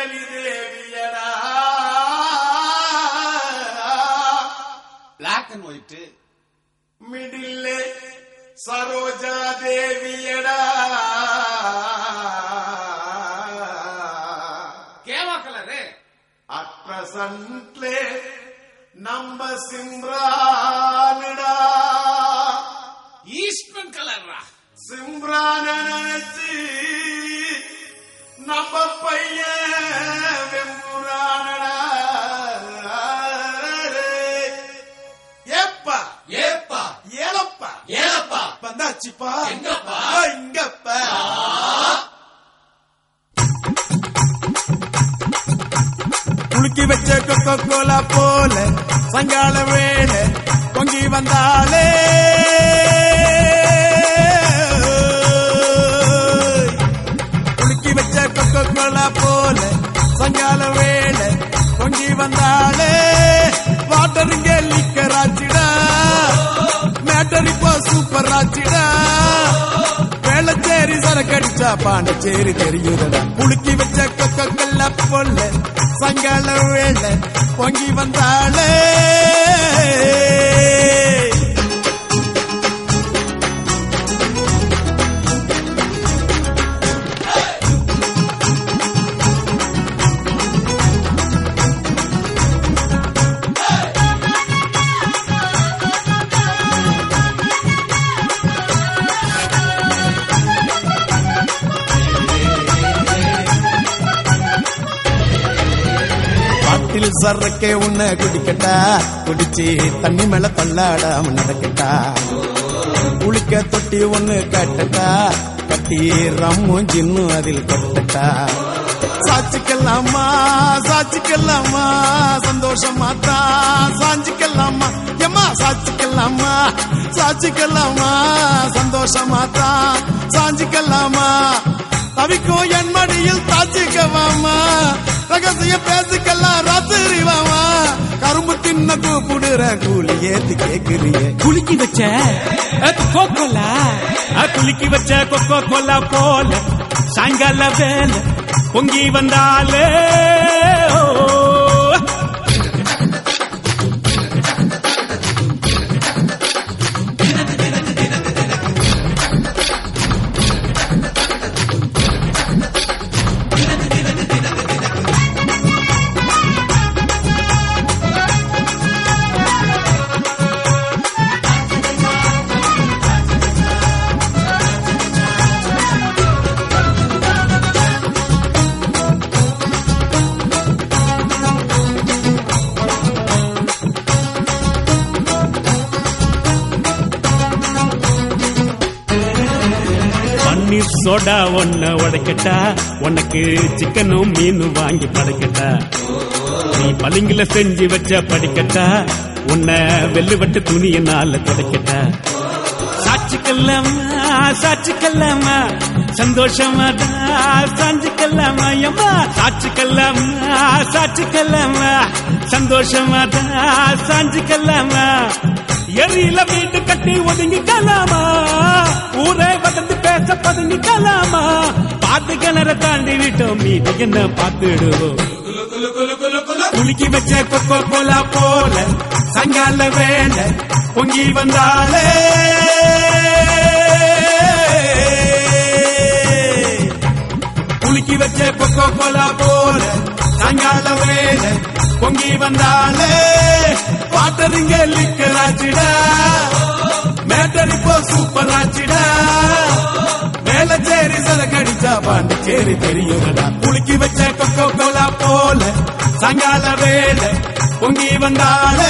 Anjali தேவியடா black and white மிடில்லே Saroja தேவியடா கேவா colour at பிரசன்ட்லே நம்ம சிம்ரானுடா எங்கப்பா? ஆ, இங்கப்பா குலுக்கி வச்ச கொக்கோ கோலா போல சங்கால வேலை பொங்கி வந்தாலே. குலுக்கி வச்ச கொக்கோ கோலா போல சங்கால பாண்டச்சேரி தெரியுதடா. குலுக்கி வச்ச கொக்கோ பொல்ல சங்கால வேலை பொங்கி வந்தாளே. பாட்டில் சரக்கே உன்னை குடிக்கட்டா? குடிச்சு தண்ணி மேல தள்ளாடாம நடக்கட்டா குளிக்க தொட்டி ஒண்ணு கட்டட்டா? கட்டி ரம்மும் ஜின்னும் அதில் கொட்டட்டா? சாச்சிக்கலாமா சாச்சிக்கலாமா சந்தோஷமா தான் சாஞ்சிக்கலாமா? எம்மா சாச்சிக்கலாமா சாச்சிக்கலாமா சந்தோஷமா தான் சாஞ்சிக்கலாமா? தவிக்கும் என் மடியில் தாச்சிக்கவாமா ரகசிய பேசுக்கெல்லாம் ராத்திரி வாமா. கரும்பு தின்ன கூப்பிடுற கூலி ஏத்து கேக்குறியே. குலுக்கி வச்ச கோலா குலுக்கி வச்ச கொக்கோ கோலா போல சாயங்கால வேலை பொங்கி வந்தாலே. ஓ. சோடா ஒன்ன உடைக்கட்டா? உனக்கு சிக்கனும் மீனும் வாங்கி படைக்கட்டா? நீ பளிங்குல செஞ்சு வச்ச படிக்கட்டா? உன்னை வெள்ளுவட்டு துணியினால துடைக்கட்டா? சாட்சிக்கல்லாமா சாட்சிக்கல்லாமா? சந்தோஷமா சாஞ்சிக்கல்லாமா? எம்மா சாட்சிக்கல்லாமா சாட்சிக்கல்லாமா? சந்தோஷமா சாஞ்சிக்கல்லாமா? எரியில வீட்டு கட்டி ஒதுங்கிக்கலாமா? ஊரே வதந்து பேச பதுங்கிக்கலாமா பாட்டு கிணற தாண்டி விட்டோம் மீது என்ன பார்த்துடுவோம். குலுக்கி வச்ச கொக்கோ கோலா போல சங்கால வேலை பொங்கி வந்தாலே. குலுக்கி வச்ச கொக்கோ கோலா போல சங்கால வேலை பொங்கி வந்தாலே. வாட்டருங்க லிக்கராச்சிடா ஆச்சுடா மேட்டர் இப்போ சூப்பர் சரக்கடிச்சா பாண்டிச்சேரி குலுக்கி வச்ச கொக்கோ கோலா போல சாயங்கால வேலை பொங்கி வந்தாலே.